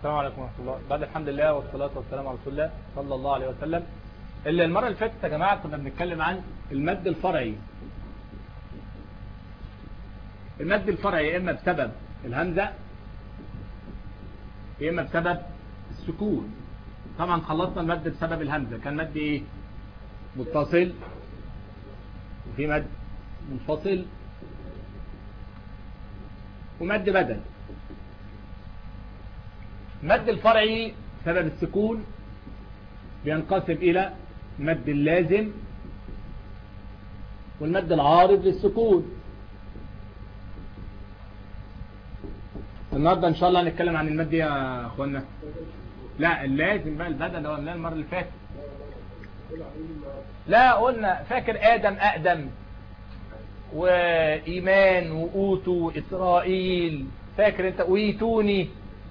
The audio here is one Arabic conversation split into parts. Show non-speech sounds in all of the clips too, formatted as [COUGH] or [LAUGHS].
السلام عليكم ورحمة الله. بعد الحمد لله والصلاة والسلام على رسول الله صلى الله عليه وسلم. اللي المرة اللي فاتت يا جماعة كنا بنتكلم عن المد الفرعي. المد الفرعي يا إما بسبب الهمزة يا إما بسبب السكون. طبعا خلصنا المد بسبب الهمزة. كان مد إيه؟ متصل. وفي مد منفصل. ومد بدل. مد الفرعي سبب السكون بينقسم إلى مد اللازم والمد العارض للسكون. النهارده إن شاء الله هنتكلم عن المد يا أخوانا؟ لا اللازم بقى البدل اللي قلناه المرة اللي فاتت. لا قلنا فاكر آدم اقدم وإيمان واوتو وإسرائيل. فاكر أنت؟ ويتوني.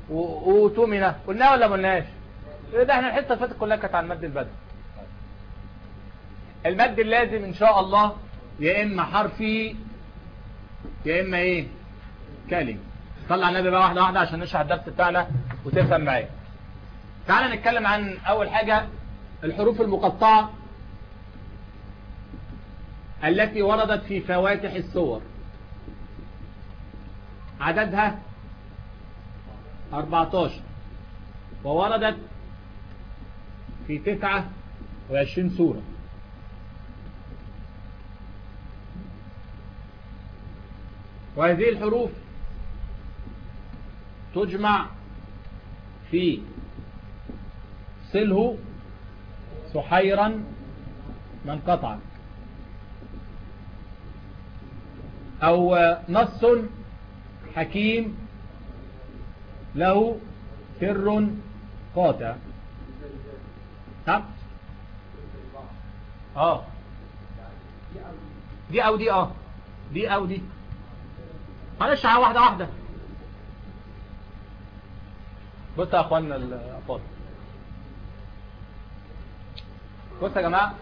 واوتومنا قلناها ولا قلناش؟ ده إحنا الحته اللي فاتت كلها كانت عن مد البدل المد اللازم إن شاء الله يا إما حرفي يا إما إيه؟ كلمة. على النبي بقى واحدة واحدة عشان نشرح الدرس بتاعنا وتفهم معايا. تعال نتكلم عن أول حاجة الحروف المقطعة التي وردت في فواتح الصور. عددها 14 ووردت في 29 سورة. وهذه الحروف تجمع في صله سحيرا من قطع أو نص حكيم له سر قاطع. طب آه. دي أو دي آه. دي أو دي. معلش واحدة واحدة. بص يا اخوانا الأفاضل. بص يا جماعة.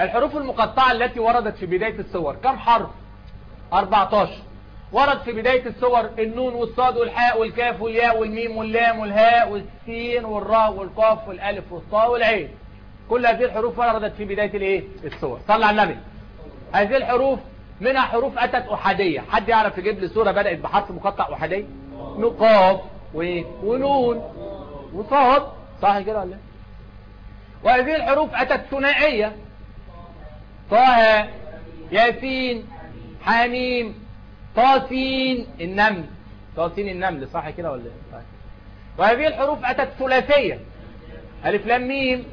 الحروف المقطعة التي وردت في بداية الصور كم حرف؟ 14 ورد في بداية الصور النون والصاد والحاء والكاف والياء والميم واللام والهاء والسين والراء والقاف والألف والطاء والعين. كل هذه الحروف وردت في بداية الإيه؟ الصور. صلى على النبي. هذه الحروف منها حروف أتت أحادية. حد يعرف يجيب لي صورة بدأت بحرف مقطع أحادي؟ نقاف ونون. وصاد. صح كده ولا؟ وهذه الحروف أتت ثنائية. طه ياسين حميم طاسين النمل. طاسين النمل صح كده ولا إيه؟ وهذه الحروف أتت ثلاثية. ألف لام ميم.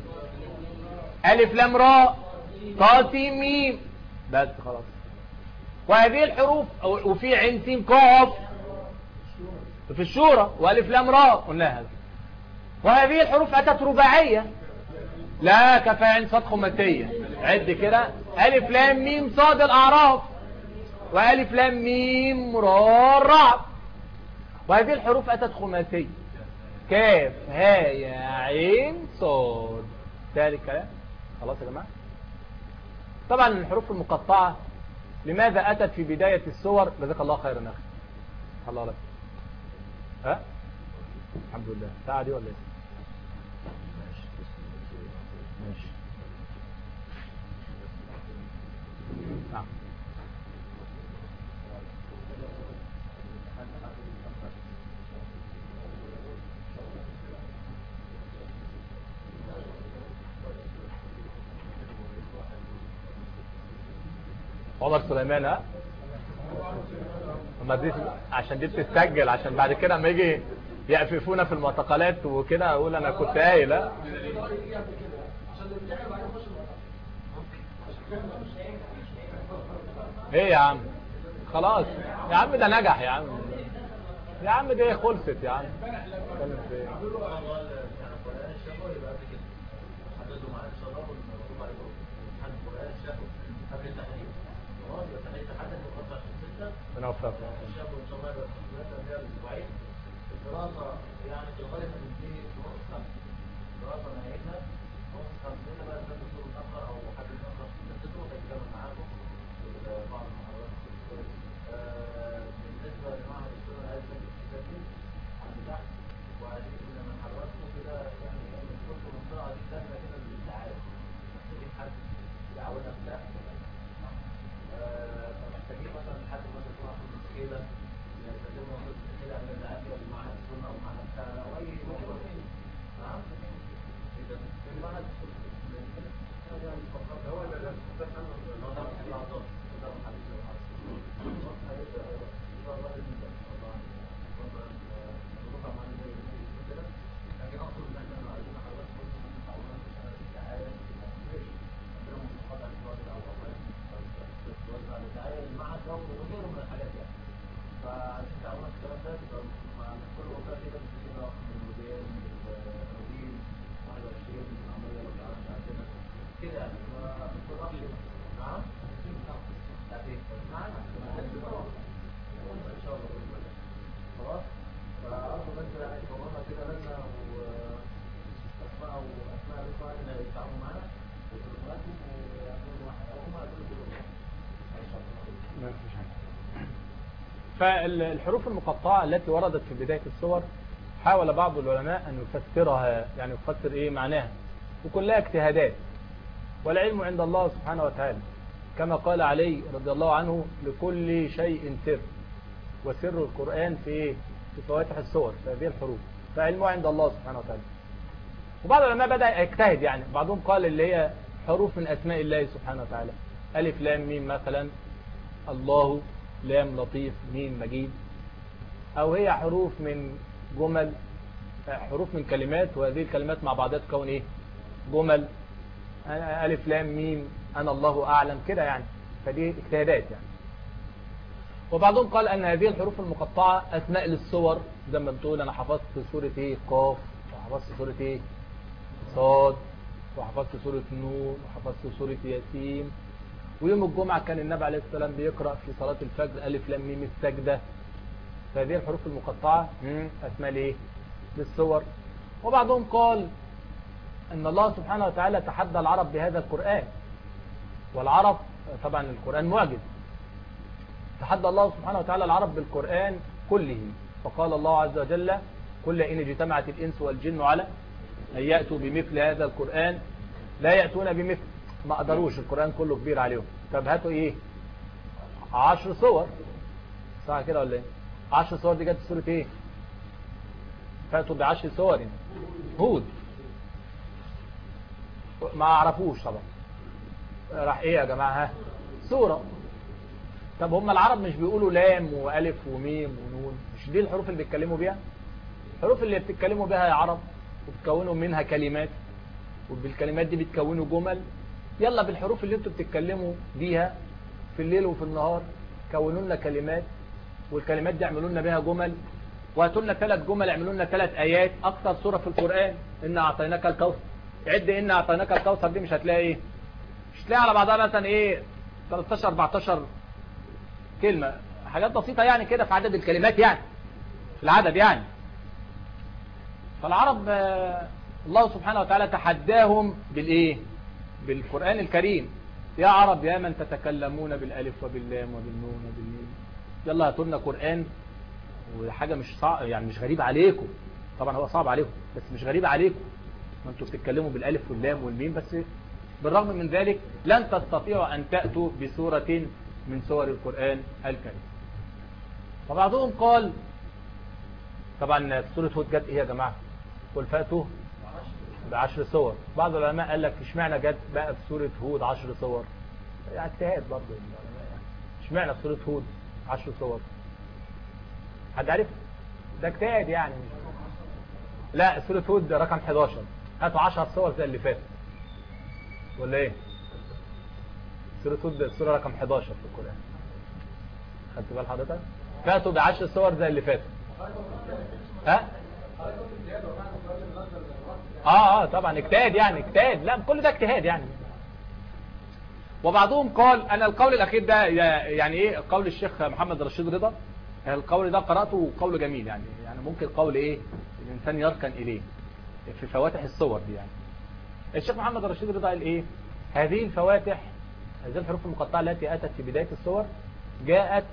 ألف لام راء طاسين ميم. بس خلاص. وهذه الحروف وفي عين سين قاف. في الشورى وألف لام راء قلنا هذا. وهذه الحروف أتت رباعية. لا كفى عين صاد خماسيه عد كده. ألف لام ميم صاد الأعراف. وألف لام ميم را رعد وهذه الحروف أتت خماسية كاف ها يا عين صاد. ذلك الكلام خلاص يا جماعة. طبعا الحروف المقطعة. لماذا أتت في بداية السور جزاك الله خيرا أخي. الله لك. ها؟ الحمد لله. ساعة دي ولا إيه؟ ماشي. نعم. عمر سليمان ها؟ دي عشان دي بتتسجل عشان بعد كده لما يجي يقففونا في المعتقلات وكده أقول أنا كنت قايل ها؟ إيه يا عم؟ خلاص. يا عم ده نجح يا عم. يا عم دي خلصت يا عم. ربنا يوفقك الدراسة يعني في الغالب بتنتهي في نص خمسة الدراسة نهايتها نص خمسة بقى ده دكتور متأخر أو حد متأخر في مدته هيتكلم معاكم في بعض المحاضرات بالنسبة لمعهد السنة العلمية الكتابي عند تحت نعم لا في معنا ان شاء الله خلاص فأرجو بس يعني كورونا كده لنا وأسماء وأسماء الإخوان اللي يتعاملوا معنا وتليفوناتهم ويعملوا واحد أو هم يعملوا كلهم إن شاء الله فالحروف المقطعة التي وردت في بداية السور حاول بعض العلماء أن يفسرها يعني يفسر إيه معناها. وكلها اجتهادات. والعلم عند الله سبحانه وتعالى. كما قال علي رضي الله عنه لكل شيء سر. وسر القرآن في إيه؟ في فواتح السور في هذه الحروف. فعلمه عند الله سبحانه وتعالى. وبعض العلماء بدأ يجتهد يعني بعضهم قال اللي هي حروف من أسماء الله سبحانه وتعالى. ألف لام ميم مثلا. الله لام لطيف ميم مجيد. أو هي حروف من جمل حروف من كلمات وهذه الكلمات مع بعضها تكون إيه؟ جمل. ألف لام ميم أنا الله أعلم كده يعني. فدي اجتهادات يعني. وبعضهم قال أن هذه الحروف المقطعة أسماء للصور. زي ما بتقول أنا حفظت سورة إيه؟ قاف وحفظت سورة إيه؟ صاد وحفظت سورة نور وحفظت سورة ياسين ويوم الجمعة كان النبي عليه السلام بيقرأ في صلاة الفجر ألف لام ميم السجدة. فهذه الحروف المقطعة أسماء لإيه؟ للصور. وبعضهم قال أن الله سبحانه وتعالى تحدى العرب بهذا القرآن. والعرب طبعا القرآن معجز. تحدى الله سبحانه وتعالى العرب بالقرآن كله فقال الله عز وجل كل إن اجتمعت الإنس والجن على أن يأتوا بمثل هذا القرآن لا يأتون بمثل. ما قدروش القرآن كله كبير عليهم. طب هاتوا إيه؟ عشر صور. صح كده ولا إيه؟ عشر صور دي جت في سورة إيه؟ فاتوا بعشر صور. هود. ما عرفوش طبعا. راح إيه يا جماعة؟ ها؟ سورة. طب هم العرب مش بيقولوا لام وألف وميم ونون؟ مش دي الحروف اللي بيتكلموا بيها؟ الحروف اللي بتتكلموا بيها يا عرب وبتكونوا منها كلمات وبالكلمات دي بتكونوا جمل يلا بالحروف اللي أنتوا بتتكلموا بيها في الليل وفي النهار كونوا لنا كلمات والكلمات دي اعملوا لنا بيها جمل وهاتوا لنا ثلاث جمل اعملوا لنا ثلاث آيات أكثر سورة في القرآن ان اعطيناك الكوثر. عد ان اعطيناك الكوثر دي مش هتلاقي إيه. مش هتلاقي على بعضها مثلا إيه 13 14 كلمة. حاجات بسيطة يعني كده في عدد الكلمات يعني في العدد يعني. فالعرب آه الله سبحانه وتعالى تحداهم بالإيه؟ بالقرآن الكريم. يا عرب يا من تتكلمون بالألف وباللام وبالنون وبالميم. يلا هاتوا لنا قرآن. وحاجة مش صعب يعني مش غريب عليكم. طبعا هو صعب عليكم بس مش غريب عليكم. ما أنتوا بتتكلموا بالألف واللام والميم بس. بالرغم من ذلك لن تستطيعوا أن تأتوا بسورة من سور القرآن الكريم. فبعضهم قال طبعا سورة هود جت إيه يا جماعة؟ قل فأتوا بعشر صور. بعض العلماء قال لك اشمعنى جت بقى في سورة هود عشر صور؟ اجتهاد برضه يعني. اشمعنى في سورة هود عشر صور؟ حد عارف ده اجتهاد يعني. لا سورة هود رقم 11 هاتوا 10 صور زي اللي فاتت. ولا إيه؟ سورة هود السورة رقم 11 في القرآن. خدت بال حضرتك؟ فاتوا بعشر صور زي اللي فاتت. ها؟ آه آه طبعا اجتهاد يعني اجتهاد. لا كل ده اجتهاد يعني. وبعضهم قال أنا القول الأخير ده يعني إيه؟ قول الشيخ محمد رشيد رضا. القول ده قرأته قول جميل يعني. يعني ممكن قول إيه؟ الإنسان يركن إليه. في فواتح الصور دي يعني. الشيخ محمد رشيد رضا قال إيه؟ هذه الفواتح هذه الحروف المقطعة التي أتت في بداية الصور جاءت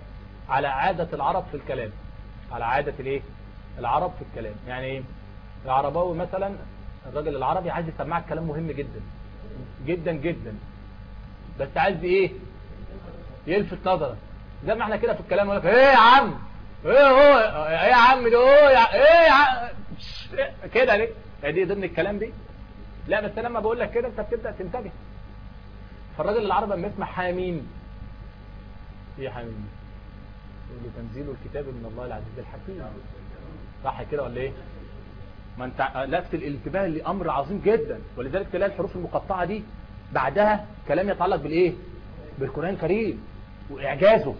على عادة العرب في الكلام. على عادة الإيه؟ العرب في الكلام. يعني إيه؟ العرباوي مثلا الراجل العربي عايز يسمعك كلام مهم جدا جدا جدا. بس عايز إيه؟ يلفت نظرك. زي ما إحنا كده في الكلام يقول لك إيه يا عم؟ إيه هو؟ إيه يا عم ده؟ يا إيه يا عم؟ كده ليه؟ دي ضمن الكلام دي؟ لا بس لما بقول لك كده أنت بتبدأ تنتبه. فالراجل العربي لما يسمع حاميم إيه حاميم؟ يقول له تنزيل الكتاب من الله العزيز الحكيم. صح كده ولا إيه؟ ما انت لفت الانتباه لأمر عظيم جدا ولذلك تلاقي الحروف المقطعة دي بعدها كلام يتعلق بالإيه؟ بالقرآن الكريم وإعجازه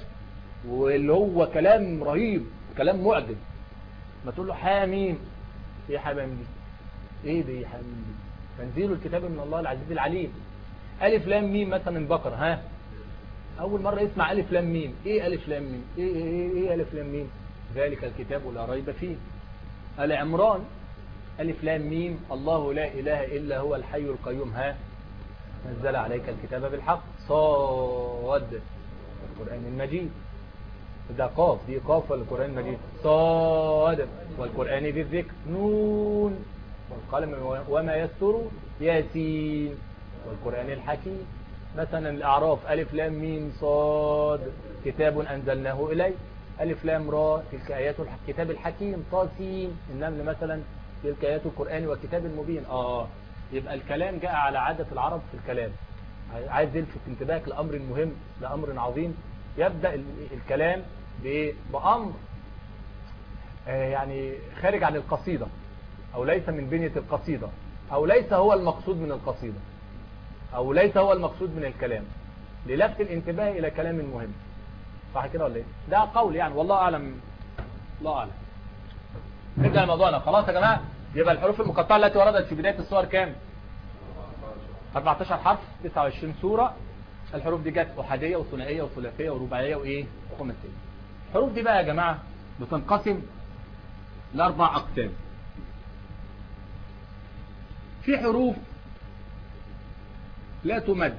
واللي هو كلام رهيب كلام معجز ما تقول له حاميم إيه حاميم دي؟ إيه دي حاميم دي؟ تنزيل الكتاب من الله العزيز العليم. ألف لام ميم مثلا بقرة ها؟ أول مرة يسمع ألف لام ميم. إيه ألف لام ميم؟ إيه, إيه, إيه, إيه ألف لام ميم؟ ذلك الكتاب لا ريب فيه. آل عمران ألف لام ميم. الله لا إله إلا هو الحي القيوم. ها نزل عليك الكتاب بالحق. صاد. القرآن المجيد. ده قاف دي قاف القرآن المجيد؟ صاد. والقرآن ذي الذكر. نون. والقلم وما يستر. ياسين. والقرآن الحكيم. مثلا الأعراف. ألف لام ميم. صاد. كتاب أنزلناه إليه ألف لام را. تلك آيات الكتاب الحكيم. طاسين. النمل مثلا تلك آيات القرآن والكتاب المبين. آه يبقى الكلام جاء على عادة العرب في الكلام. عايز يلفت انتباهك لأمر مهم لأمر عظيم. يبدأ الكلام بأمر يعني خارج عن القصيدة. أو ليس من بنية القصيدة. أو ليس هو المقصود من القصيدة. أو ليس هو المقصود من الكلام. للفت الانتباه إلى كلام مهم. صح كده ولا إيه؟ ده قول يعني. والله أعلم. الله أعلم. نرجع لموضوعنا خلاص يا جماعة يبقى الحروف المقطعة التي وردت في بداية الصور كام؟ 14 حرف 29 سورة. الحروف دي جت أحادية وثنائية وثلاثية ورباعية وإيه؟ وخماسية. الحروف دي بقى يا جماعة بتنقسم لأربع أقسام. في حروف لا تمد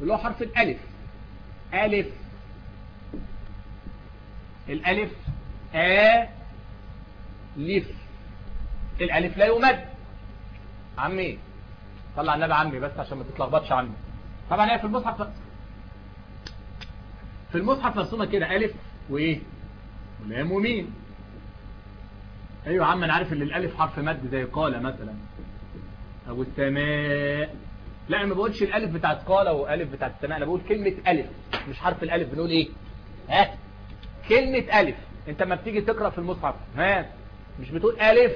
اللي هو حرف الألف. ألف الألف آ لف الألف لا يمد عمي طلع النبي عمي بس عشان ما تتلخبطش عمي. طبعا هي في المصحف في المصحف مرسومة كده ألف وإيه؟ ولام وميم. أيوة يا عم أنا عارف إن الألف حرف مد زي قال مثلا. أو السماء. لا أنا ما بقولش الألف بتاعت قال وألف بتاعت السماء أنا بقول كلمة ألف مش حرف الألف. بنقول إيه؟ ها؟ كلمة ألف. أنت ما بتيجي تقرأ في المصحف ها؟ مش بتقول ألف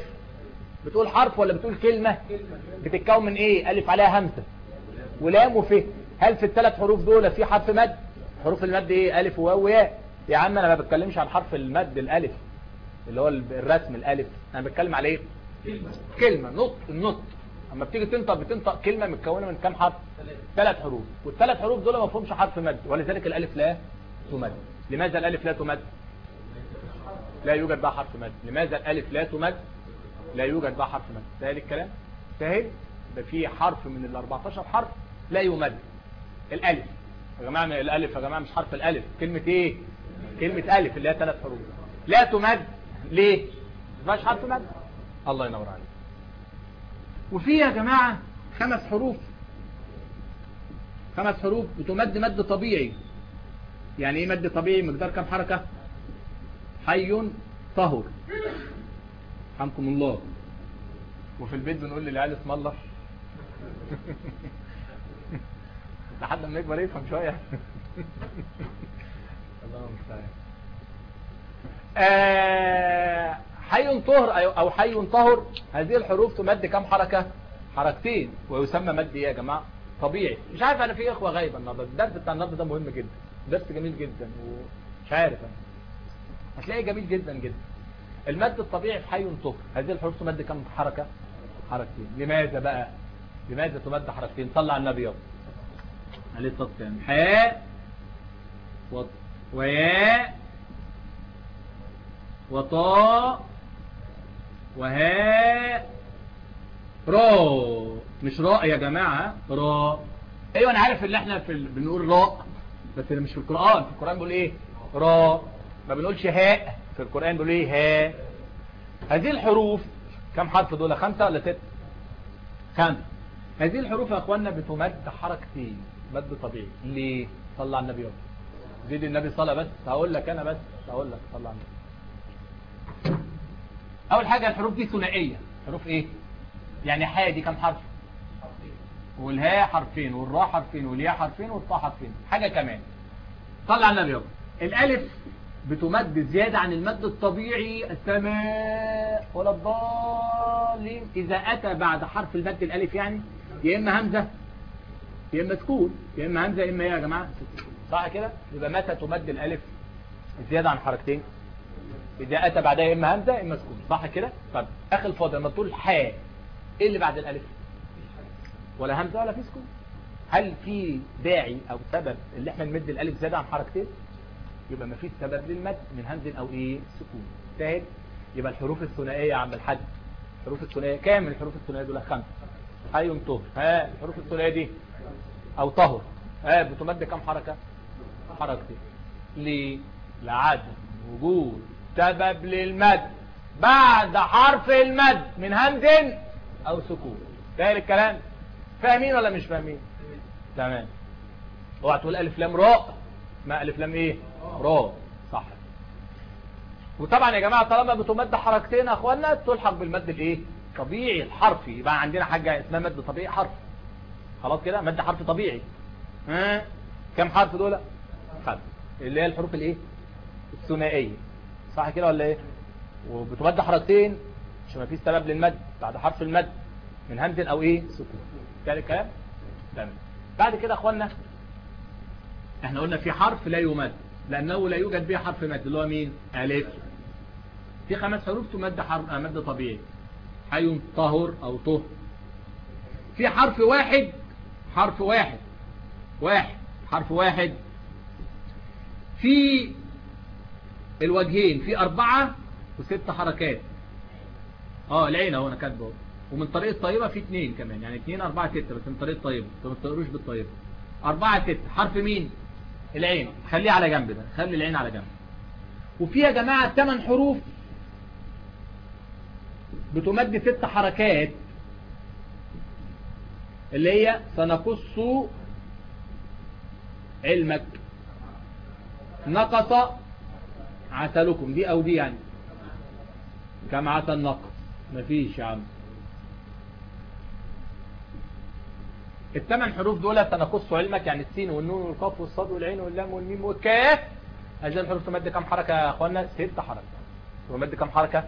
بتقول حرف ولا بتقول كلمة؟ بتتكون من إيه؟ ألف عليها همسة. ولام وف. هل في الثلاث حروف دول في حرف مد؟ حروف المد إيه؟ ألف وواو وياء يا عم أنا ما بتكلمش عن حرف المد الألف اللي هو الرسم الألف. أنا بتكلم على إيه؟ كلمة نطق النطق. أما بتيجي تنطق بتنطق كلمة متكونة من كام حرف؟ ثلاث حروف. والثلاث حروف دول ما فيهمش حرف مد ولذلك الألف لا تمد. لماذا الألف لا تمد؟ لا يوجد بها حرف مد. لماذا الألف لا تمد؟ لا يوجد بها حرف مد. سهل الكلام؟ سهل ده في حرف من ال 14 حرف لا يمد. الألف. يا جماعة الألف يا جماعة مش حرف الألف. كلمة إيه؟ كلمة ألف اللي هي ثلاث حروف. لا تمد. ليه؟ فيهاش حرف مد. الله ينور عليك. وفي يا جماعة خمس حروف. خمس حروف بتمد مد طبيعي. يعني إيه مد طبيعي؟ مقدار كم حركة؟ حي طهر. حمكم الله. وفي البيت بنقول للعيال اسم الله. [LAUGHS] لحد ما يكبر يفهم شوية. [LAUGHS] الله المستعان آه حي طهر أو حي طهر. هذه الحروف تمد كم حركة؟ حركتين. ويسمى مد إيه يا جماعة؟ طبيعي. مش عارف أنا في إخوة غايبة النهارده. الدرس بتاع النهارده ده مهم جدا. درس جميل جدا. ومش عارف أنا. هتلاقيه جميل جدا جدا. المد الطبيعي في حي طهر هذه الحروف تمد كم حركة؟ حركتين. لماذا بقى؟ لماذا تمد حركتين؟ صلى على النبي يلا عليه الصلاة والسلام. حاء. وياء وطاء وهاء راء مش راء يا جماعة. راء أيوه أنا عارف إن إحنا في. بنقول راء بس مش في القرآن. في القرآن بيقول إيه؟ راء ما بنقولش هاء في القرآن بيقول إيه؟ هاء. هذه الحروف كم حرف دول؟ خمسة ولا ست؟ خمسة هذه الحروف يا اخوانا بتمد حركتين مد طبيعي. ليه؟ صلى على النبي زيد النبي صلى بس هقول لك أنا بس هقول لك صلى على النبي. أول حاجة الحروف دي ثنائية. حروف إيه؟ يعني حاء دي كم حرف؟ والهاء حرفين والراء حرفين والياء حرفين والطاء حرفين. حاجة كمان. صلى على النبي الألف بتمد زيادة عن المد الطبيعي. السماء ولا الضالين. إذا أتى بعد حرف المد الألف يعني يا إما همزة يا إما سكون يا إما همزة يا إيه يا جماعة. صح كده؟ يبقى متى تمد الألف زيادة عن حركتين؟ إذا أتى بعدها إما همزة إما سكون. صح كده؟ طب أخي الفاضل لما تقول حاء إيه اللي بعد الألف؟ ولا همزة ولا في سكون. هل في داعي أو سبب اللي إحنا نمد الألف زيادة عن حركتين؟ يبقى ما فيش سبب للمد من همز أو إيه؟ سكون. سهل يبقى الحروف الثنائية يا عم الحاج. الحروف الثنائية كام الحروف الثنائية دول خمسة حي طهر. ها الحروف الثنائية دي. أو طهر. ها بتمد كام حركة؟ حركتين ليه لعدم وجود. سبب للمد. بعد حرف المد من همز أو سكون. سهل الكلام؟ فاهمين ولا مش فاهمين؟ تمام. اوعى تقول ألف لام راء. ما ألف لام إيه؟ راء صح. وطبعا يا جماعة طالما بتمد حركتين يا اخوانا تلحق بالمد الإيه؟ طبيعي الحرفي. يبقى عندنا حاجة اسمها مد طبيعي حرف. خلاص كده؟ مد حرف طبيعي. ها؟ كم حرف دول؟ خمسه اللي هي الحروف الإيه؟ الثنائية. صح كده ولا إيه؟ وبتمد حركتين عشان ما فيش سبب للمد. بعد حرف المد من همز أو إيه؟ سكون. كده الكلام تمام. بعد كده يا اخوانا إحنا قلنا في حرف لا يمد. لأنه لا يوجد به حرف مد. اللي هو مين؟ ألف. في خمس حروف تمد حرف مد طبيعي. حي طهر أو طه. في حرف واحد حرف واحد. واحد حرف واحد. في الوجهين في أربعة وست حركات. آه العين أهو أنا كاتبه ومن طريق الطيبة في اتنين كمان. يعني اتنين أربعة ستة بس من طريق الطيبة فما تقروش بالطيبة. أربعة ستة. حرف مين؟ العين. خليه على جنب ده. خلي العين على جنب. وفي يا جماعة ثمان حروف بتمد ست حركات اللي هي سنقص علمك. نقص عسلكم. دي أو دي يعني. كم عسل نقص؟ مفيش يا عم. الثمان حروف دول سنقص علمك يعني السين والنون والقاف والصاد والعين واللام والميم والكاف. هذه الحروف تمد كم حركة يا اخوانا ست حركات. تمد كم حركة؟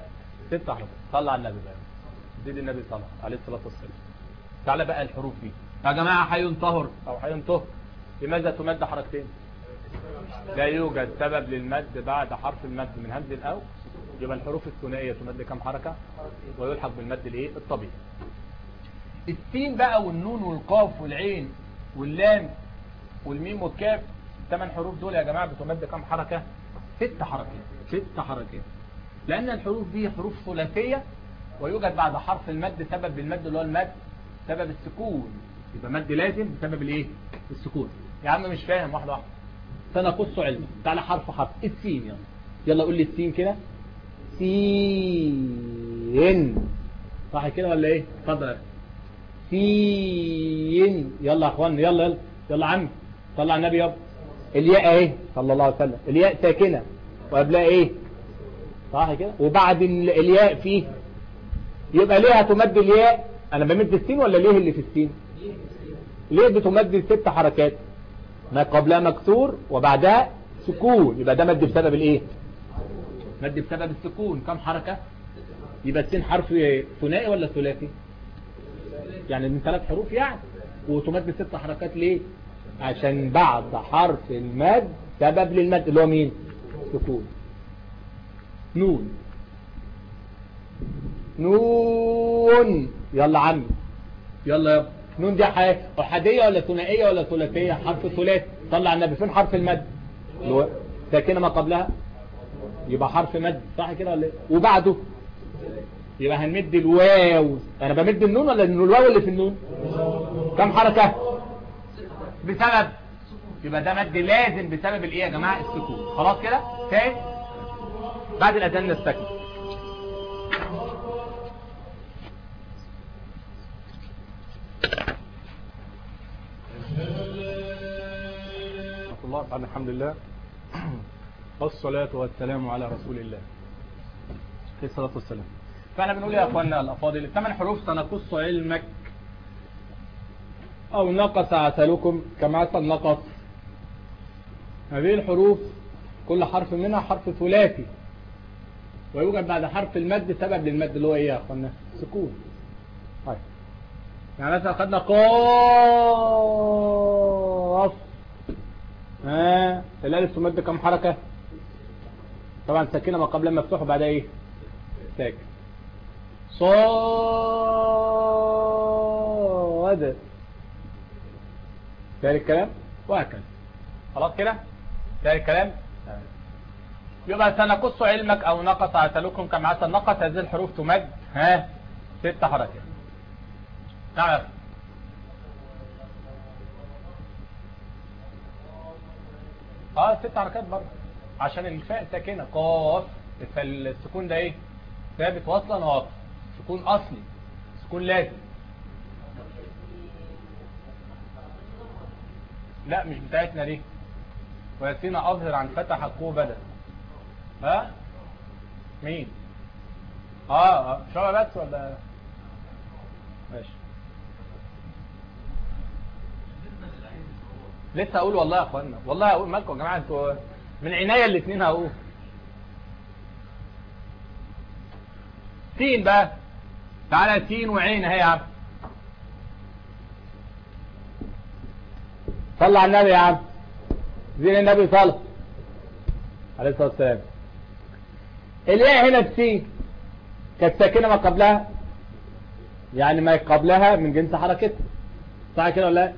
ست حركات. صلى على النبي بقى. زيد النبي صلى عليه الصلاة والسلام. تعالى بقى الحروف دي. يا جماعة حي طهر أو حي طهر. لماذا تمد حركتين؟ لا يوجد سبب للمد بعد حرف المد. من همز أو يبقى الحروف الثنائية تمد كم حركة؟ ويلحق بالمد الإيه؟ الطبيعي. السين بقى والنون والقاف والعين واللام والميم والكاف الثمان حروف دول يا جماعة بتمد كم حركة؟ ست حركات. ست حركات. لأن الحروف دي حروف ثلاثية ويوجد بعد حرف المد سبب للمد اللي هو المد سبب السكون. يبقى مد لازم بسبب الإيه؟ السكون. يا عم مش فاهم واحدة واحدة. سنقص علما. تعالى حرف حرف. السين يلا. يلا قول لي السين كده. سين. صح كده ولا إيه؟ اتفضل. سين يلا يا اخوان يلا يلا يلا صلى على النبي يابا الياء اهي صلى الله عليه وسلم. الياء ساكنة. وقبلها إيه؟ صح كده؟ وبعد ال- الياء فيه. يبقى ليه هتمد الياء؟ أنا بمد السين ولا ليه اللي في السين؟ ليه بتمد ست حركات؟ ما قبلها مكسور وبعدها سكون. يبقى ده مد بسبب الايه؟ مد بسبب السكون. كم حركة؟ يبقى السين حرف ثنائي ولا ثلاثي؟ يعني من ثلاث حروف يعني. وتمد ست حركات ليه؟ عشان بعد حرف المد سبب للمد اللي هو مين؟ سكون. نون. نون. يلا عمي يلا. يابا نون دي أحادية ولا ثنائية ولا ثلاثية؟ حرف ثلاثي. طلع النبي. فين حرف المد؟ ساكنة ما قبلها. يبقى حرف مد. صح كده ولا إيه؟ وبعده. يبقى هنمد الواو. أنا بمد النون ولا الواو اللي في النون؟ كم حركة؟ بسبب يبقى ده مد لازم بسبب الإيه يا جماعة؟ السكون. خلاص كده؟ تاني؟ بعد الأذان نستكمل. الله بعد الحمد لله. [CLEARS THROAT] والصلاة والسلام على رسول الله. عليه الصلاة والسلام. فاحنا بنقول يا اخوانا الافاضل الثمان حروف سنقص علمك أو نقص عسلكم كما عسل نقص هذه الحروف كل حرف منها حرف ثلاثي. ويوجد بعد حرف المد سبب للمد اللي هو إيه يا اخوانا؟ سكون. طيب. يعني مثلا خدنا قاف. ها؟ الألف تمد كم حركة؟ طبعا ساكنة ما قبل مفتوح وبعدها إيه؟ ساكن. صاد. تاني الكلام؟ وهكذا. خلاص كده؟ ده الكلام؟ يبقى سنقص علمك أو نقص عسلكم كما عسل نقص هذه الحروف تمد. ها؟ ست حركات. نعم. آه ست حركات برضه. عشان الفاء ساكنة. قاف. فالسكون ده إيه؟ ثابت وصلا ووقف سكون أصلي سكون لازم. لا مش بتاعتنا دي. وياسين أظهر عن فتح حقه بدل. ها؟ مين؟ آه آه. شبه بس ولا؟ ماشي. لسه هقول والله يا أخوانا. والله هقول. مالكم يا جماعة؟ أنتوا من عناية الاثنين هقول. سين بقى. تعالى سين وعين اهي يا عم صلى على النبي يا عم زين النبي صلى. عليه الصلاة والسلام. الياء هنا بسين كانت ساكنة ما قبلها. يعني ما قبلها من جنس حركتها صح كده ولا لا؟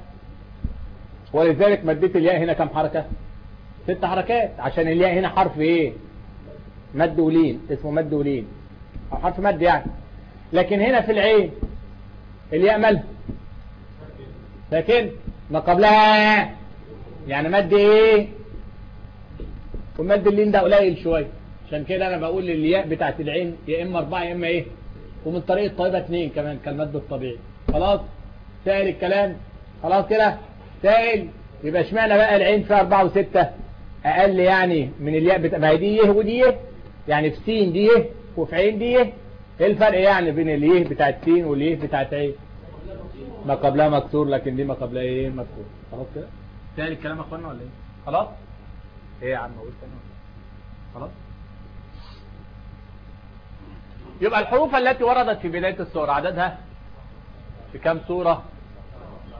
ولذلك مديت الياء هنا كم حركة؟ ست حركات. عشان الياء هنا حرف إيه؟ مد ولين. اسمه مد ولين. أو حرف مد يعني. لكن هنا في العين الياء مالها ساكن ما قبلها. يعني مد إيه؟ ومد اللين ده قليل شوية عشان كده أنا بقول الياء بتاعت العين يا إما أربعة يا إما إيه؟ ومن طريق الطيبه اثنين كمان كالمد الطبيعي. خلاص؟ سائل الكلام؟ خلاص كده؟ سائل. يبقى اشمعنى بقى العين فيها أربعة وستة؟ أقل يعني من الياء بتاع ما هي دي يه ودي يه يعني في سين دي يه وفي عين دي يه إيه الفرق يعني بين اليه بتاعت سين واليه بتاعت عين ما قبلها مكسور لكن دي ما قبلها إيه؟ مكسور. خلاص كده؟ تاني الكلام يا أخوانا ولا إيه؟ خلاص؟ إيه يا عم أقول تاني. ولا؟ خلاص؟ يبقى الحروف التي وردت في بداية السورة عددها؟ في كم سورة؟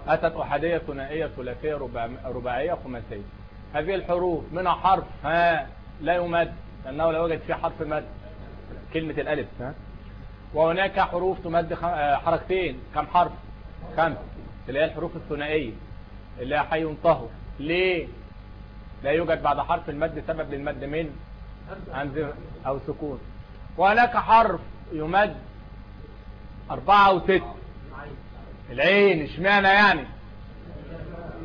أتت أحادية ثنائية ثلاثية رباع- رباعية خماسية. هذه الحروف منها حرف ها لا يمد لأنه لا يوجد فيه حرف مد. كلمة الألف ها؟ وهناك حروف تمد آه، حركتين. كم حرف؟ خمس. اللي هي الحروف الثنائية. اللي هي حي طهر ليه؟ لا يوجد بعد حرف المد سبب للمد من؟ أو سكون. وهناك حرف يمد أربعة وست العين. اشمعنى يعني؟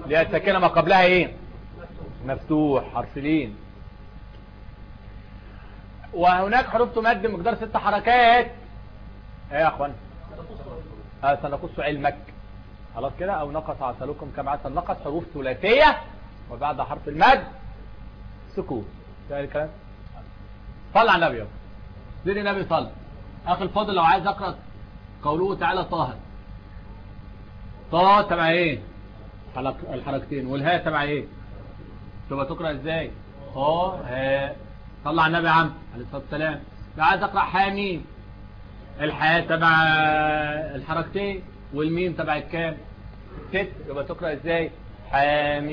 اللي هي الساكنة ما قبلها إيه مفتوح. حرف لين. وهناك حروف تمد مقدار ست حركات. إيه يا إخوان آه سنقص علمك. خلاص كده؟ أو نقص عسلكم كما عسل نقص حروف ثلاثية وبعد حرف المد. سكون ده الكلام؟ صل على النبي. زين النبي صل. أخي الفاضل لو عايز أقرأ قوله تعالى طه. طه تبع إيه؟ حلق الحركتين والهاء تبع إيه؟ تبقى تقرأ إزاي؟ طه ها صل على النبي يا عم عليه الصلاة والسلام. لو عايز أقرأ حاميم. الحاء تبع الحركتين والميم تبع الكام؟ ست. يبقى تقرأ إزاي؟ حاميم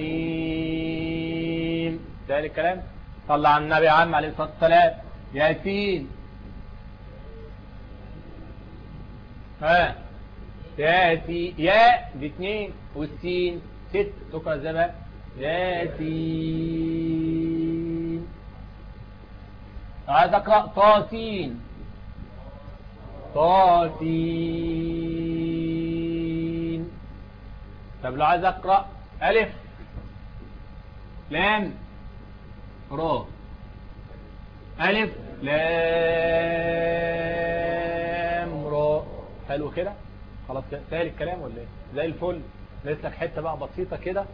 ده الكلام؟ صلى على النبي عم عليه الصلاة والسلام. ياسين. ها. ياسين. يا دي والسين ست. تقرأ إزاي بقى؟ ياسين. عايز أقرأ طاسين. طاسين طب لو عايز أقرأ ألف لام را ألف لام را حلو كده؟ خلاص سهل الكلام ولا إيه؟ زي الفل. لسه لك حتة بقى بسيطة كده.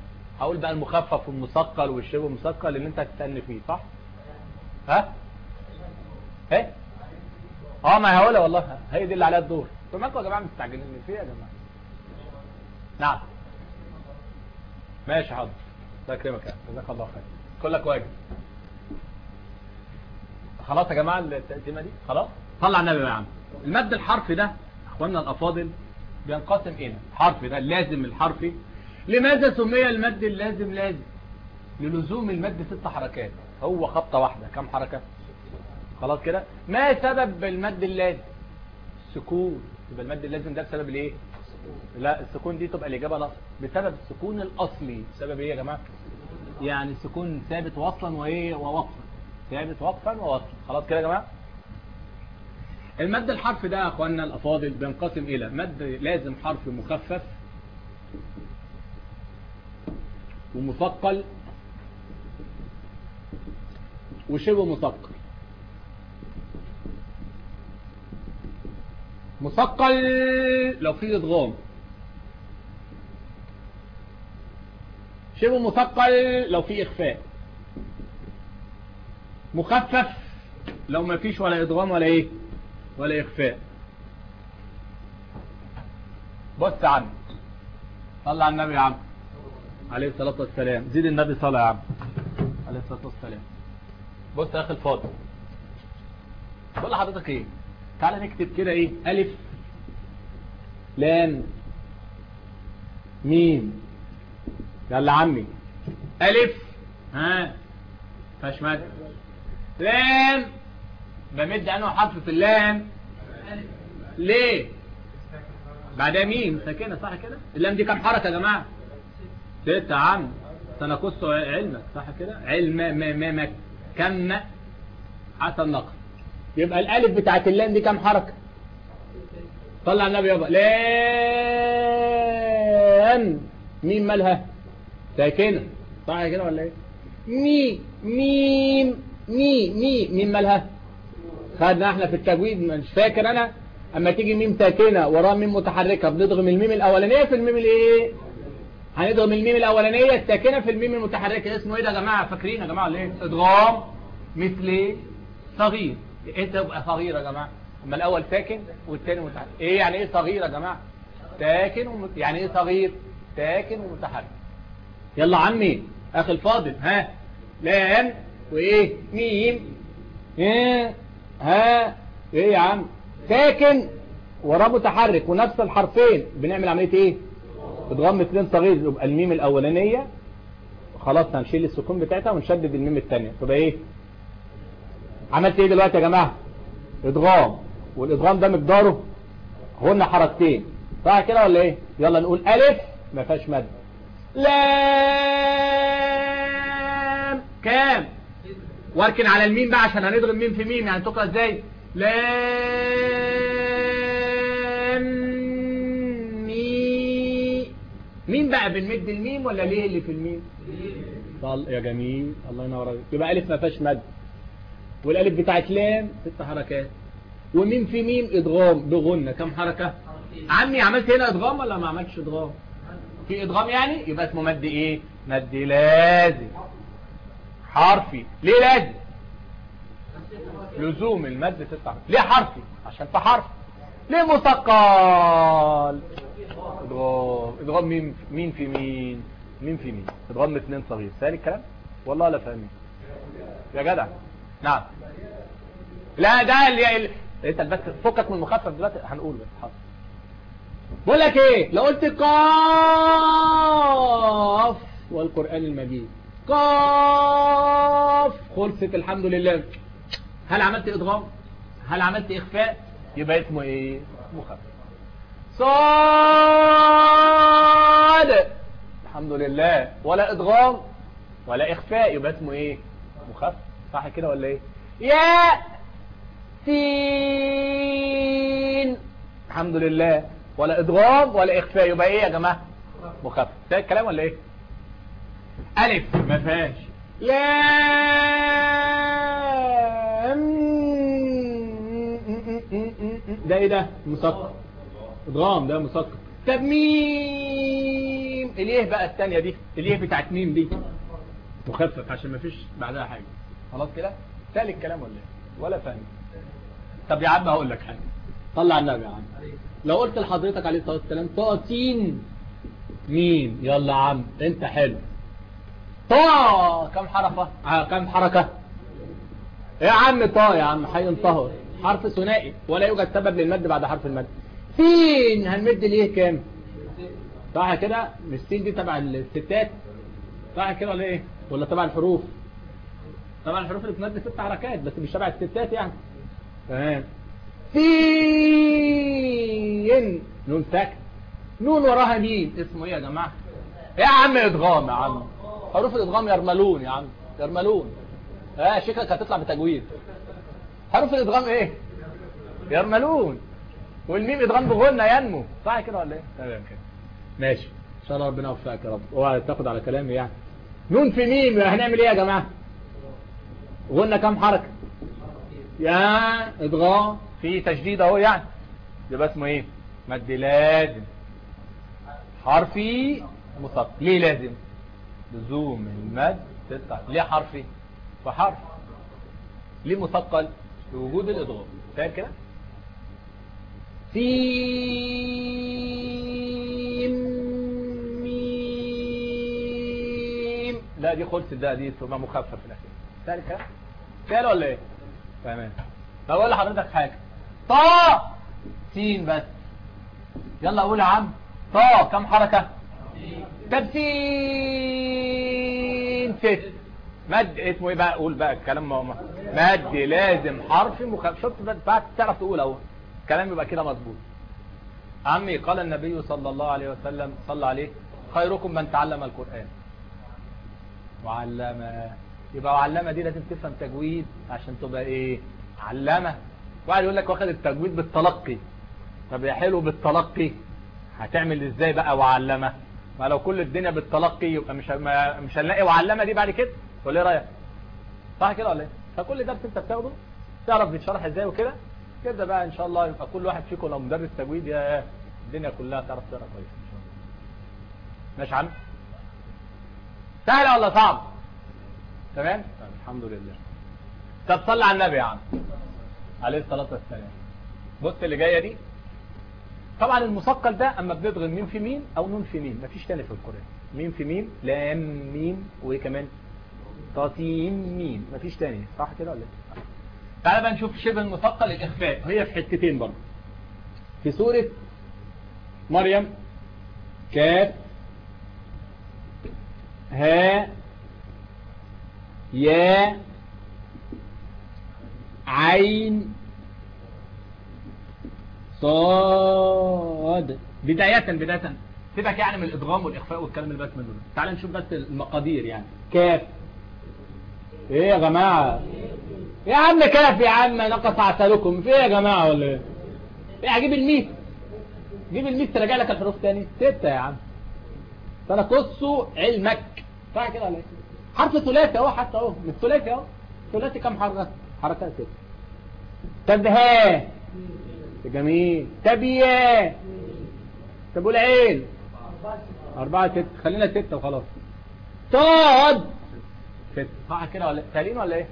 هقول بقى المخفف والمثقل والشبه المثقل اللي أنت هتستنى فيه صح؟ ها؟ إيه؟ آه ما هقولها والله. هي دي اللي عليها الدور. أنتوا مالكم يا جماعة مستعجلين في إيه يا جماعة. نعم. ماشي حاضر. الله يكرمك جزاك الله خير. كلك واجب. خلاص يا جماعة التقسيمه دي؟ خلاص؟ طلع النبي يا عم. المد الحرفي ده أخواننا الأفاضل بينقسم إلى الحرف ده اللازم الحرفي. لماذا سمي المد اللازم لازم؟ للزوم المد ست حركات. هو خبطة واحدة. كم حركة؟ خلاص كده. ما سبب المد اللازم؟ سكون يبقى المد اللازم ده بسبب الايه؟ لا السكون دي تبقى الإجابة لا بسبب السكون الأصلي. بسبب إيه يا جماعة؟ يعني سكون ثابت وصلا وإيه؟ ووقفا. ثابت وقفا ووصلا خلاص كده يا جماعة؟ المد الحرف ده يا أخواننا الأفاضل بينقسم إلى مد لازم حرف مخفف ومثقل وشبه مثقل. مثقل لو فيه ادغام شبه مثقل لو فيه إخفاء. مخفف لو ما فيش ولا إدغام ولا إيه؟ ولا إخفاء. بص يا عم. صلى على النبي يا عم. عليه الصلاة والسلام. زيد النبي صلى يا عم. عليه الصلاة والسلام. بص يا أخي الفاضل. بقول لحضرتك إيه؟ تعالى نكتب كده إيه؟ ألف لام ميم. يلا عمي. ألف. ها؟ فاش مد لام. بمد أنا حرف في اللام. ليه؟ بعدها ميم. ساكنة صح كده؟ اللام دي كام حركة يا جماعة؟ ستة عم. سنقص علمك صح كده؟ علم ما ما ما كم؟ حسن نقص. يبقى الألف بتاعت اللام دي كام حركة؟ صل ع النبي يابا. لام. ميم مالها؟ ساكنة. صح كده ولا إيه؟ مي. ميم. مي. مي. ميم مالها؟ خدنا إحنا في التجويد. مش فاكر أنا. أما تيجي ميم ساكنة وراها ميم متحركة بندغم الميم الأولانية في الميم الإيه؟ هندغم الميم الأولانية الساكنة في الميم المتحركة. اسمه إيه ده يا جماعة؟ فاكرين يا جماعة ولا إيه؟ إدغام مثل صغير. إيه تبقى صغير يا جماعة. أما الأول ساكن والثاني متحرك. إيه يعني إيه صغير يا جماعة؟ ساكن ومت... يعني إيه صغير؟ ساكن ومتحرك. يلا عمي أخي الفاضل ها؟ لام وإيه؟ ميم. إيه ها؟ إيه يا عم؟ ساكن وراه متحرك ونفس الحرفين. بنعمل عملية إيه؟ ادغام مثلين صغير. يبقى الميم الأولانية خلاص هنشيل السكون بتاعتها ونشدد الميم الثانية تبقى إيه؟ عملت إيه دلوقتي يا جماعة؟ إدغام. والإدغام ده مقداره. هن حركتين. صح كده ولا إيه؟ يلا نقول ألف. ما فيهاش مد لام. كام؟ واركن على الميم بقى عشان هنضرب ميم في ميم. يعني تقرأ إزاي؟ لام. مي. مين بقى بنمد الميم ولا ليه اللي في الميم؟ طل يا جميل. الله ينور عليك. يبقى ألف ما فيهاش مد والالف بتاعت لام ست حركات. وميم في ميم إدغام. بغنة كم حركة؟ عمي عملت هنا إدغام ولا ما عملتش إدغام؟ في إدغام يعني؟ يبقى اسمه مد إيه؟ مد لازم. حرفي. ليه لازم؟ لزوم المد ست حرف ليه حرفي؟ عشان في حرف. ليه مثقل؟ إدغام. إدغام مين مين في مين مين في مين إدغام اثنين صغير. سهل الكلام؟ والله لا فاهمين. يا جدع. نعم. لا ده اللي ال... انت بس فكك من المخفف دلوقتي هنقول بس حاضر. بقول لك إيه؟ لو قلت قاف والقرآن المجيد. قاف خلصت الحمد لله. هل عملت إدغام؟ هل عملت إخفاء؟ يبقى اسمه إيه؟ مخفف صاد. الحمد لله. ولا إدغام ولا إخفاء يبقى اسمه إيه؟ مخفف صح كده ولا إيه؟ يا سين. الحمد لله. ولا ادغام ولا إخفاء. يبقى إيه يا جماعة؟ مخفف. ده الكلام ولا إيه؟ ألف. ما فيهاش. لام ده إيه ده؟ مثقل ادغام ده مثقل طب ميم. اليه بقى الثانية دي؟ اليه بتاعت ميم دي؟ مخفف عشان ما فيش بعدها حاجة. خلاص كده؟ سهل الكلام ولا إيه؟ ولا فاهم. طب يا عم هقول لك حاجة. طلع النبي يا عم. لو قلت لحضرتك عليه الصلاة والسلام طاطين مين؟ يلا يا عم. انت حلو. طا كم حركة؟ آه كم حركة؟ إيه يا عم طا يا عم حي انطهر حرف ثنائي ولا يوجد سبب للمد بعد حرف المد. فين؟ هنمد ليه كام؟ صح كده؟ مش سين دي تبع الستات؟ صح كده ولا إيه؟ ولا تبع الحروف؟ طبعا الحروف اللي بتمد ست حركات بس مش تبع الستات يعني. تمام. فين نون ساكن نون وراها مين اسمه إيه يا جماعة؟ يا عم إدغام يا عم. حروف الإدغام يرملون يا عم. يرملون. آه شكلك هتطلع بتجويد حروف الإدغام إيه؟ يرملون. والميم إدغام بغنى ينمو. صح كده ولا إيه؟ تمام كده. ماشي. إن شاء الله ربنا يوفقك يا رب. اوعى تاخد على كلامي يعني. نون في ميم. هنعمل إيه يا جماعة؟ غنى كام حركة؟ يا ادغام في تشديد اهو يعني. يبقى اسمه إيه؟ مد لازم. حرفي مثقل ليه لازم؟ لزوم المد تطلع. ليه حرفي؟ فحرف ليه مثقل؟ لوجود الادغام فاهم كده؟ سين ميم. لا دي خلصت ده دي تبقى مخفف في الأخير. سهل الكلام سهل ولا إيه؟ تمام. طب أقول لحضرتك حاجة. طا سين بس. يلا قول يا عم. طا كم حركة؟ تبسين ست. مد اسمه إيه بقى؟ قول بقى الكلام ما مد لازم حرف مخفف شفت بقى؟ تعرف تقول اهو. الكلام يبقى كده مظبوط. عمي قال النبي صلى الله عليه وسلم صلى عليه خيركم من تعلم القرآن. وعلم يبقى وعلمة دي لازم تفهم تجويد عشان تبقى إيه؟ علمة واحد يقول لك واخد التجويد بالتلقي. طب يا حلو بالتلقي. هتعمل إزاي بقى وعلمة ما لو كل الدنيا بالتلقي يبقى مش مش هنلاقي وعلمة دي بعد كده. ولا إيه رأيك. صح كده ولا إيه؟ فكل درس أنت بتاخده تعرف بيتشرح إزاي وكده. كده بقى إن شاء الله يبقى كل واحد فيكم لو مدرس تجويد يا الدنيا كلها تعرف تقرأ كويس إن شاء الله. ماشي يا عم؟ سهل ولا صعب تمام؟ طيب الحمد لله. طب صلي على النبي يا عم. عليه الصلاة والسلام. بص اللي جاية دي. طبعا المثقل ده أما بندغم ميم في ميم أو نون في ميم. مفيش تاني في القرآن. ميم في ميم لام ميم وإيه كمان؟ تطيم ميم. مفيش تاني. صح كده ولا إيه؟ تعال بقى نشوف شبه المثقل الإخفاء. هي في حتتين برضه. في سورة مريم كاف ها يا عين صاد. بداية بداية. سيبك يعني من الادغام والإخفاء والكلام اللي بس من دول تعال نشوف بس المقادير يعني. كاف. إيه يا جماعة؟ يا عم كاف يا عم نقص عسلكم. في إيه يا جماعة ولا إيه؟ إيه هجيب الميت. جيب الميت تراجع لك الحروف تاني. ستة يا عم. فنقص علمك. صح كده ولا إيه حرف ثلاثي اهو حتى اهو. مش ثلاثي اهو. ثلاثي كم حركة؟ حركات طب ها. جميل. طب يا. طب والعين أربعة ستة خلينا ستة وخلاص. صاد ستة صح كده ولا سالين ولا إيه؟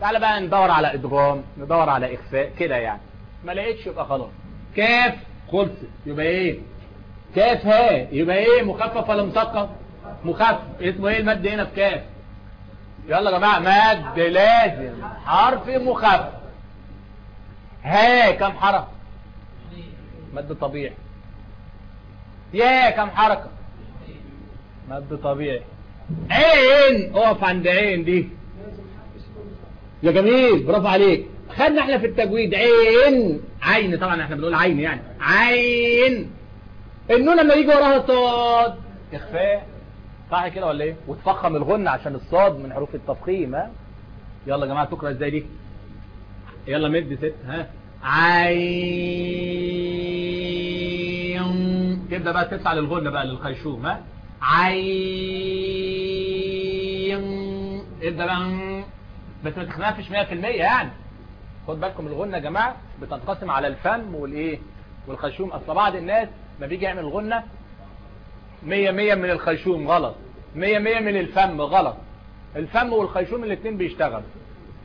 تعالى بقى ندور على إدغام ندور على إخفاء كده يعني. ما لقيتش يبقى خلاص. كاف خلصت. يبقى إيه؟ كاف ها. يبقى إيه؟ مخفف ولا مثقف مخفف اسمه إيه المد هنا في كاف؟ يلا يا جماعة مد لازم حرف مخفف ها كم حرف مد طبيعي. يا كم حركة؟ مد طبيعي. عين اقف عند عين دي. يا جميل برافو عليك. خدنا إحنا في التجويد عين. عين طبعا إحنا بنقول عين يعني. عين. النون لما يجي وراها صاد إخفاء. صح كده ولا إيه؟ وتفخم الغنة عشان الصاد من حروف التفخيم ها؟ يلا يا جماعة تقرا إزاي دي؟ يلا مد ست ها؟ عين. تبدأ بقى تسعى للغنة بقى للخيشوم ها؟ عين. ابدأ بقى. بس ما تخنفش 100% يعني. خد بالكم الغنة يا جماعة بتنقسم على الفم والإيه؟ والخيشوم. أصل بعض الناس ما بيجي يعمل غنة 100 100 من الخيشوم غلط. 100 100 من الفم غلط. الفم والخيشوم الاثنين بيشتغل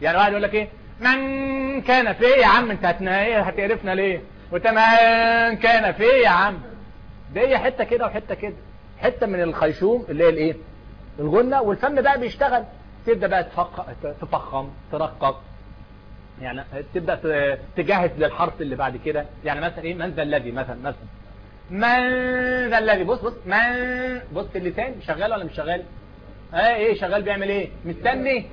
يعني واحد يقول لك إيه؟ من كان في يا عم انت هتنا هتقرفنا ليه؟ وانت من كان في يا عم. دي حتة كده وحتة كده. حتة من الخيشوم اللي هي الإيه؟ الغنة والفم بقى بيشتغل. تبدأ بقى تفخم ترقق يعني تبدأ تجهز للحرف اللي بعد كده. يعني مثلا إيه؟ من ذا الذي مثلا مثلا. من ذا الذي بص بص من بص اللسان شغال ولا مش شغال؟ آه إيه شغال بيعمل إيه؟ مستني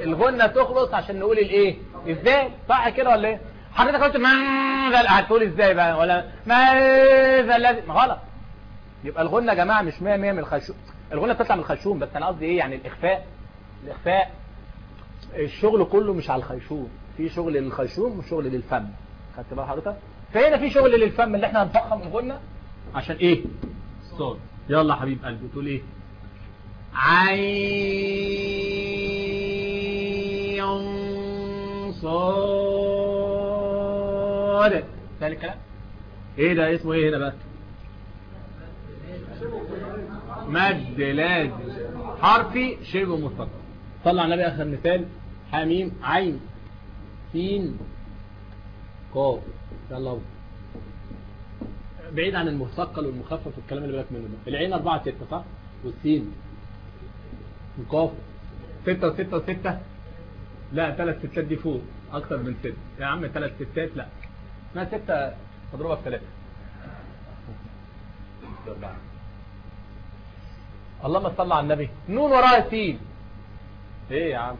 الغنة تخلص عشان نقول الإيه؟ إزاي؟ صح كده ولا إيه؟ حضرتك قلت من ذا هتقول إزاي بقى؟ ولا من ذا الذي غلط. يبقى الغنة يا جماعة مش 100 100 من الخشوم الغنة بتطلع من الخشوم بس أنا قصدي إيه؟ يعني الإخفاء. الإخفاء. الشغل كله مش على الخيشوم في شغل للخيشوم وشغل للفم. خدت بال حضرتك؟ فهنا في شغل للفم اللي إحنا هنفخم الغنة. عشان إيه؟ الصوت يلا حبيب قلبي تقول إيه؟ عين صاد. ده الكلام إيه ده؟ اسمه إيه هنا بقى؟ مد لازم حرفي شبه مستقر طلع النبي آخر مثال. حميم عين سين قاف. يلا. بعيد عن المثقل والمخفف والكلام اللي بالك منه ده. العين 4 6 صح؟ والسين. القاف. 6 و6 و6 لا ثلاث ستات دي فوق أكتر من ست. يا عم ثلاث ستات لا. ما ستة مضروبة في ثلاثة اللهم صل على النبي. نون وراها سين. إيه يا عم؟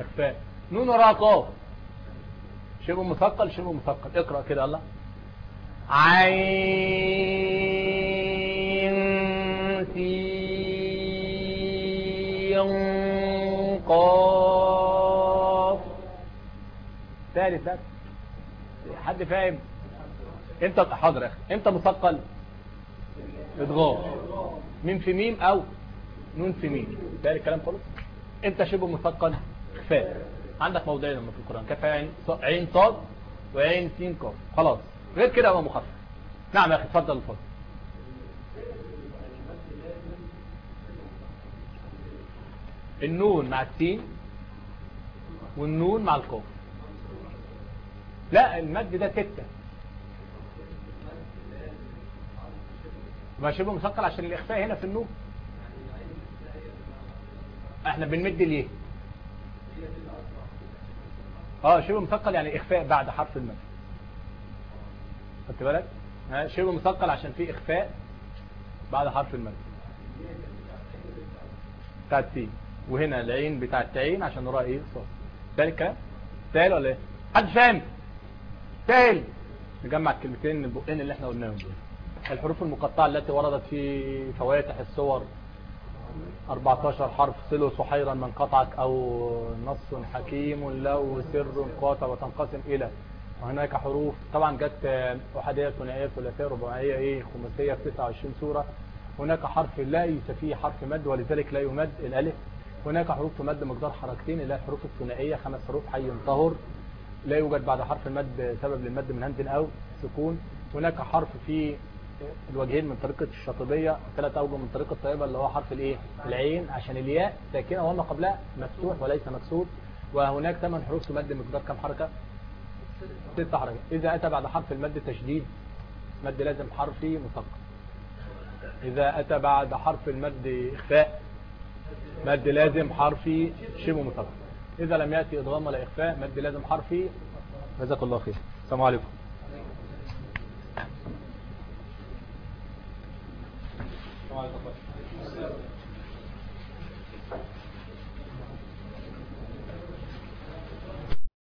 اخفاء نون وراها قاف. شبه مثقل شبه مثقل. اقرأ كده الله. عين سين قاف ثالث ثالث حد فاهم؟ إمتى حاضر يا أخي. إمتى مثقل. ادغام. ميم في ميم أو نون في ميم. ده الكلام خلص إمتى شبه مثقل. اخفاء عندك موضعين في القرآن. ص- عين صاد وعين سين قاف خلاص. غير كده هو مخفف. نعم يا أخي اتفضل اتفضل. النون مع السين والنون مع القاف لا المد ده ستة ما شبه مثقل عشان الإخفاء هنا في النون. إحنا بنمد ليه؟ آه شبه مثقل يعني إخفاء بعد حرف المد. خدت بالك؟ شبه مثقل عشان فيه إخفاء بعد حرف المد. بتاع السين وهنا العين بتاع التعين عشان وراها إيه؟ صاد ده الكلام سهل ولا إيه؟ حد فاهم؟ سهل نجمع الكلمتين البقين اللي إحنا قلناهم دول. الحروف المقطعة التي وردت في فواتح السور 14 حرف صلوا صحيرا من قطعك أو نص حكيم لو سر قاطع وتنقسم إلى وهناك حروف. طبعا جت احاديه ثنائيه ثلاثية رباعية إيه خماسية في 29 سورة. هناك حرف ليس فيه حرف مد ولذلك لا يمد الألف. هناك حروف تمد مقدار حركتين اللي هي الحروف الثنائية خمس حروف حي طهر لا يوجد بعد حرف المد سبب للمد من همز أو سكون. هناك حرف في الوجهين من طريقة الشاطبية ثلاث أوجه من طريقة الطيبة اللي هو حرف الإيه؟ العين عشان الياء ساكنة وما قبلها مفتوح وليس مكسور. وهناك ثمان حروف تمد مقدار كم حركة؟ ست حركات إذا أتى بعد حرف المد تشديد مد لازم حرفي مثقل إذا أتى بعد حرف المد إخفاء مد لازم حرفي شبه مثقل إذا لم يأتي إضغام ولا إخفاء مد لازم حرفي جزاك الله خير. السلام عليكم. السلام عليكم.